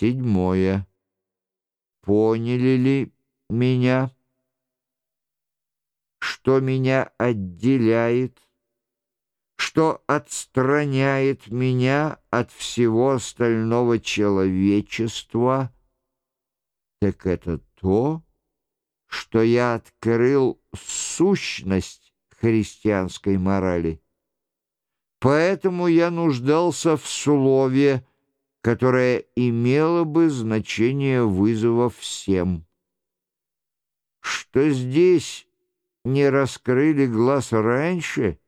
Седьмое. Поняли ли меня? Что меня отделяет, что отстраняет меня от всего остального человечества, так это то, что я открыл сущность христианской морали. Поэтому я нуждался в слове, которое имело бы значение вызова всем. Что здесь не раскрыли глаз раньше,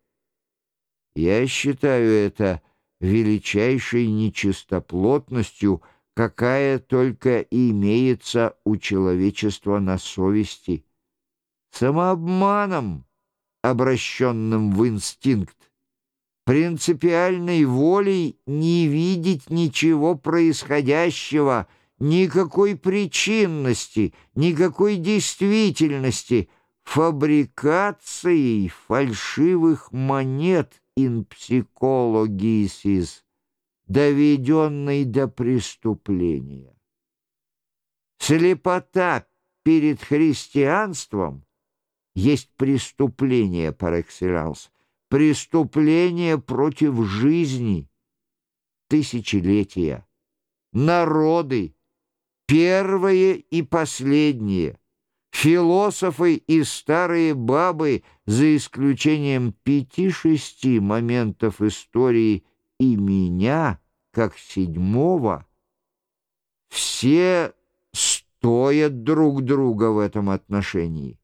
я считаю это величайшей нечистоплотностью, какая только имеется у человечества на совести, самообманом, обращенным в инстинкт, принципиальной волей не видеть ничего происходящего, никакой причинности, никакой действительности, фабрикацией фальшивых монет psychologisis, доведенной до преступления. Слепота перед христианством есть преступление par преступление против жизни, тысячелетия, народы, первые и последние, философы и старые бабы, за исключением пяти-шести моментов истории и меня, как седьмого, все стоят друг друга в этом отношении.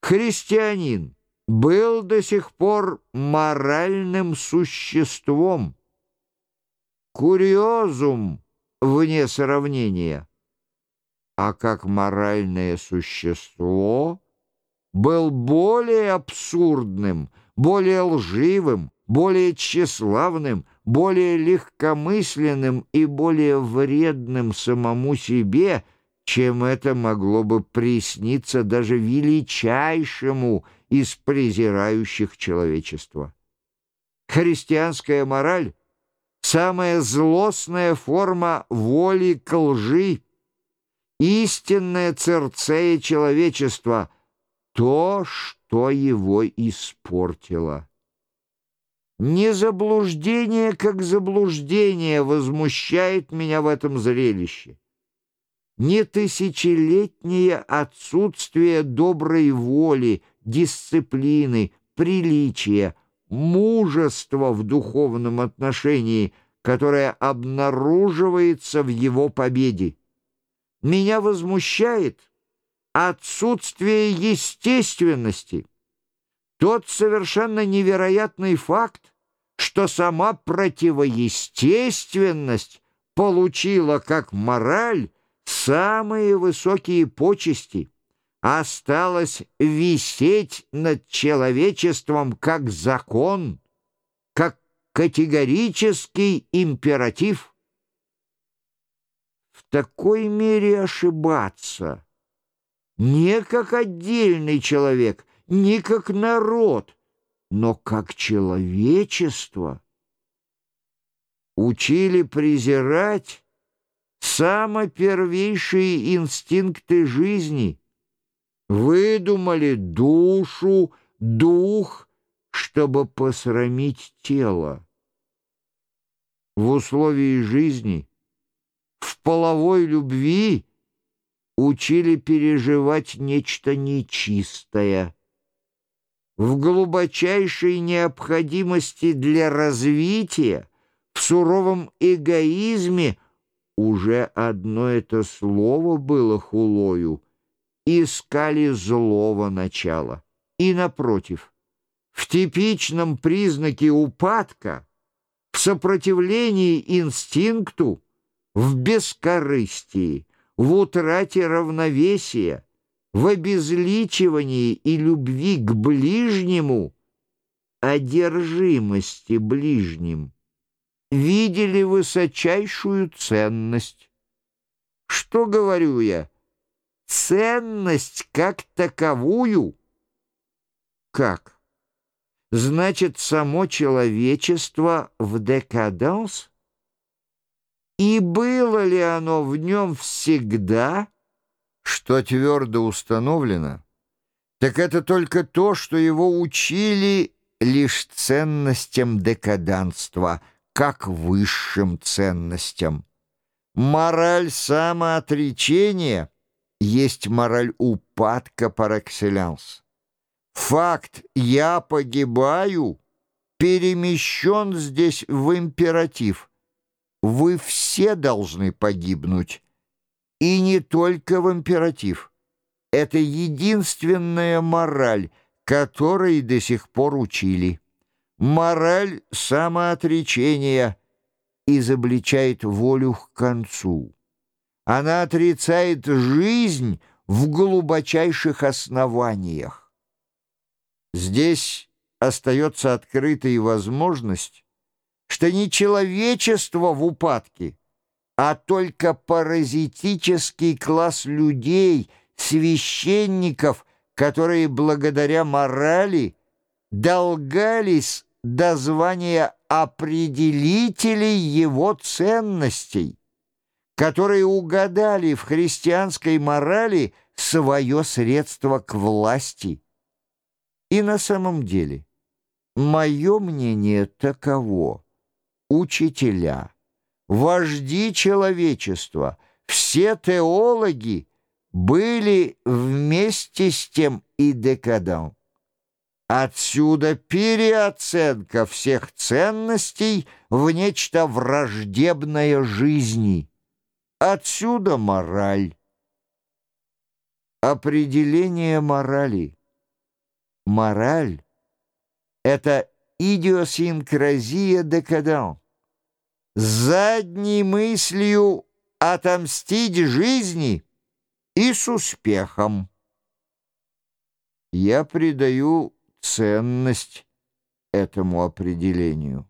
Христианин был до сих пор моральным существом. Курьезум вне сравнения. А как моральное существо был более абсурдным, более лживым, более тщеславным, более легкомысленным и более вредным самому себе, чем это могло бы присниться даже величайшему из презирающих человечество. Христианская мораль — самая злостная форма воли к лжи, истинная церцея человечества — то, что его испортило. Не заблуждение, как заблуждение, возмущает меня в этом зрелище не тысячелетнее отсутствие доброй воли, дисциплины, приличия, мужества в духовном отношении, которое обнаруживается в его победе. Меня возмущает отсутствие естественности, тот совершенно невероятный факт, что сама противоестественность получила как мораль самые высокие почести, осталось висеть над человечеством как закон, как категорический императив. В такой мере ошибаться не как отдельный человек, не как народ, но как человечество. Учили презирать самопервейшие инстинкты жизни, выдумали душу, дух, чтобы посрамить тело. В условии жизни, в половой любви учили переживать нечто нечистое. В глубочайшей необходимости для развития, в суровом эгоизме – уже одно это слово было хулою. Искали злого начала. И, напротив, в типичном признаке упадка, в сопротивлении инстинкту, в бескорыстии, в утрате равновесия, в обезличивании и любви к ближнему, одержимости ближним, видели высочайшую ценность. Что говорю я? Ценность как таковую? Как? Значит, само человечество в декаданс? И было ли оно в нем всегда, что твердо установлено, так это только то, что его учили лишь ценностям декаданства, как высшим ценностям. Мораль самоотречения есть мораль упадка par. Факт «я погибаю» перемещен здесь в императив. Вы все должны погибнуть. И не только в императив. Это единственная мораль, которой до сих пор учили. Мораль самоотречения изобличает волю к концу. Она отрицает жизнь в глубочайших основаниях. Здесь остается открытой возможность, что не человечество в упадке, а только паразитический класс людей, священников, которые благодаря морали долгались до звания определителей его ценностей, которые угадали в христианской морали свое средство к власти. И на самом деле, мое мнение таково. Учителя, вожди человечества, все теологи были вместе с тем и декадан. Отсюда переоценка всех ценностей в нечто враждебное жизни. Отсюда мораль. Определение морали. Мораль — это идиосинкразия декадан. Задней мыслью отомстить жизни и с успехом. Я придаю ценность этому определению.